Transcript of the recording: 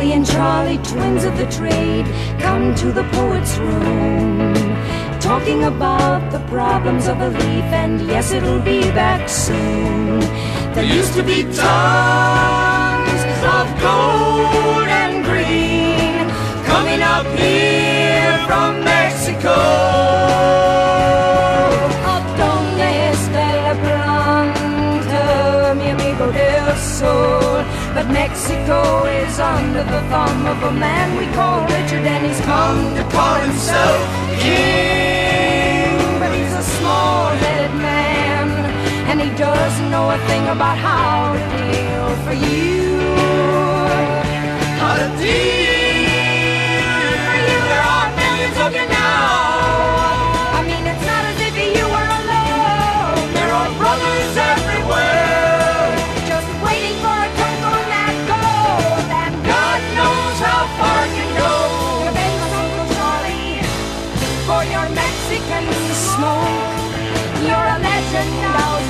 Leslie and Charlie, twins of the trade, come to the poet's room. Talking about the problems of belief, and yes, it'll be back soon. There used to be tons of gold and green coming up here from Mexico. ¿A But Mexico is under the thumb of a man we call Richard, and he's come To call himself king. but he's a small-headed man, and he doesn't know a thing about how to house.